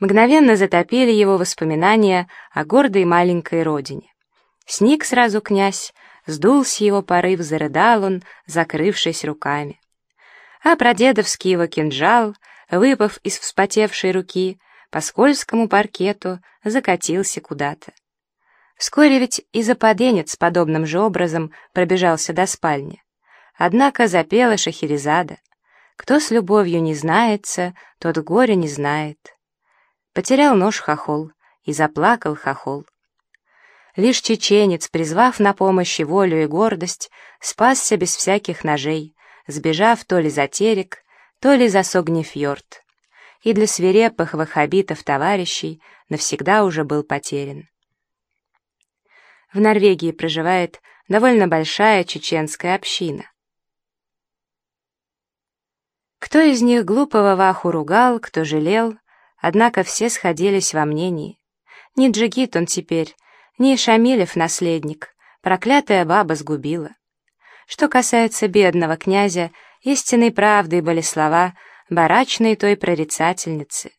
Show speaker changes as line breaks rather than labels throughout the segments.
мгновенно затопили его воспоминания о гордой маленькой родине. Сник сразу князь, сдулся его порыв, зарыдал он, закрывшись руками. А прадедовский его кинжал, выпав из вспотевшей руки, по скользкому паркету закатился куда-то. Вскоре ведь и западенец подобным же образом пробежался до спальни. Однако запела Шахерезада. Кто с любовью не знается, тот горе не знает. Потерял нож хохол, и заплакал хохол. Лишь чеченец, призвав на помощь и волю и гордость, спасся без всяких ножей, сбежав то ли за терек, то ли за Согнефьорд, и для свирепых ваххабитов товарищей навсегда уже был потерян. В Норвегии проживает довольно большая чеченская община. Кто из них глупого Ваху ругал, кто жалел, однако все сходились во мнении. Не Джигит он теперь, не Шамилев наследник, проклятая баба сгубила. Что касается бедного князя, истинной правдой были слова барачной той прорицательницы.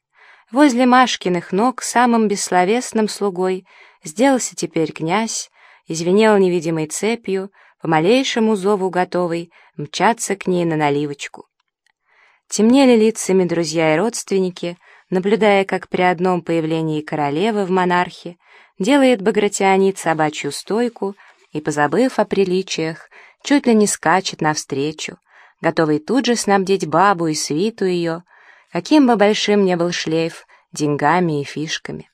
Возле Машкиных ног самым бессловесным слугой сделался теперь князь, извинел невидимой цепью, по малейшему зову готовый мчаться к ней на наливочку. Темнели лицами друзья и родственники, наблюдая, как при одном появлении королевы в монархе делает багратионит собачью стойку и, позабыв о приличиях, чуть ли не скачет навстречу, готовый тут же снабдить бабу и свиту ее, каким бы большим ни был шлейф, деньгами и фишками.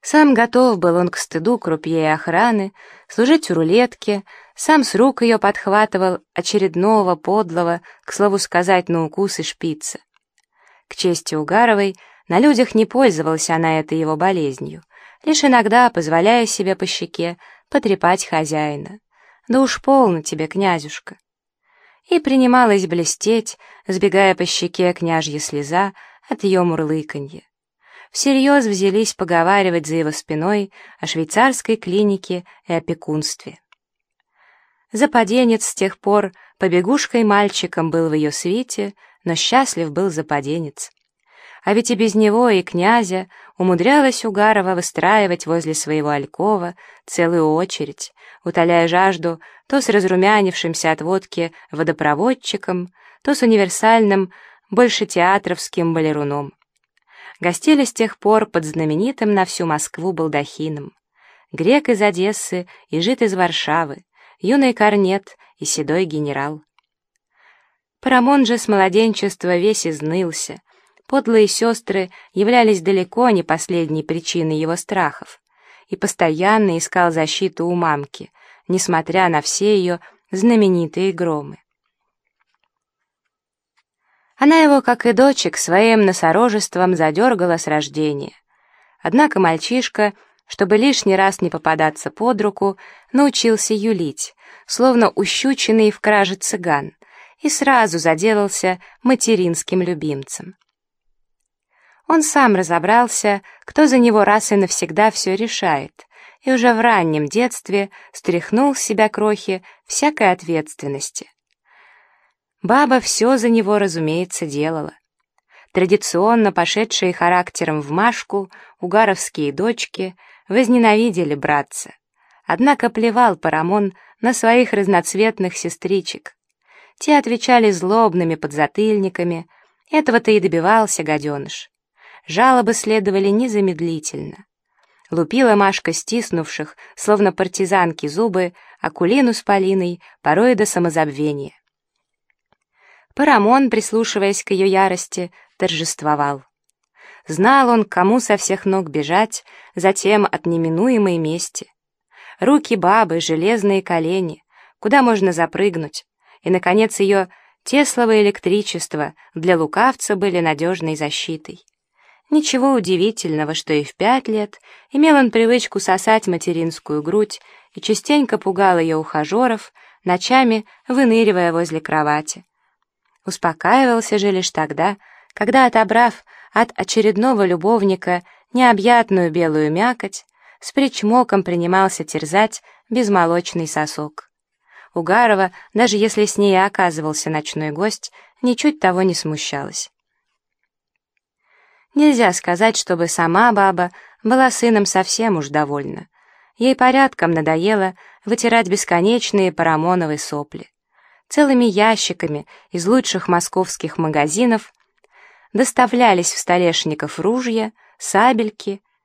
Сам готов был он к стыду крупье и охраны, служить в рулетке, сам с рук ее подхватывал очередного подлого, к слову сказать, на укус и шпицы. Чести Угаровой, на людях не пользовалась она этой его болезнью, лишь иногда позволяя себе по щеке потрепать хозяина. «Да уж полно тебе, князюшка!» И принималась блестеть, сбегая по щеке княжья слеза от ее мурлыканья всерьез взялись поговаривать за его спиной о швейцарской клинике и опекунстве. Западенец с тех пор побегушкой мальчиком был в ее свите, но счастлив был западенец. А ведь и без него, и князя умудрялась Угарова выстраивать возле своего алькова целую очередь, утоляя жажду то с разрумянившимся от водки водопроводчиком, то с универсальным, больше театровским балеруном гостили с тех пор под знаменитым на всю Москву балдахином. Грек из Одессы и жид из Варшавы, юный корнет и седой генерал. Парамон же с младенчества весь изнылся. Подлые сестры являлись далеко не последней причиной его страхов и постоянно искал защиту у мамки, несмотря на все ее знаменитые громы. Она его, как и дочек, своим носорожеством задергала с рождения. Однако мальчишка, чтобы лишний раз не попадаться под руку, научился юлить, словно ущученный в краже цыган, и сразу заделался материнским любимцем. Он сам разобрался, кто за него раз и навсегда все решает, и уже в раннем детстве стряхнул с себя крохи всякой ответственности. Баба все за него, разумеется, делала. Традиционно пошедшие характером в Машку, угаровские дочки возненавидели братца. Однако плевал Парамон на своих разноцветных сестричек. Те отвечали злобными подзатыльниками, этого-то и добивался гаденыш. Жалобы следовали незамедлительно. Лупила Машка стиснувших, словно партизанки, зубы, Акулину с Полиной, порой до самозабвения. Парамон, прислушиваясь к ее ярости, торжествовал. Знал он, кому со всех ног бежать, затем от неминуемой мести. Руки бабы, железные колени, куда можно запрыгнуть, и, наконец, ее Теслово электричество для лукавца были надежной защитой. Ничего удивительного, что и в пять лет имел он привычку сосать материнскую грудь и частенько пугал ее ухажеров, ночами выныривая возле кровати. Успокаивался же лишь тогда, когда, отобрав от очередного любовника необъятную белую мякоть, с причмоком принимался терзать безмолочный сосок. Угарова, даже если с ней оказывался ночной гость, ничуть того не смущалась. Нельзя сказать, чтобы сама баба была сыном совсем уж довольна. Ей порядком надоело вытирать бесконечные парамоновые сопли. Целыми ящиками из лучших московских магазинов доставлялись в Столешников ружья, сабельки,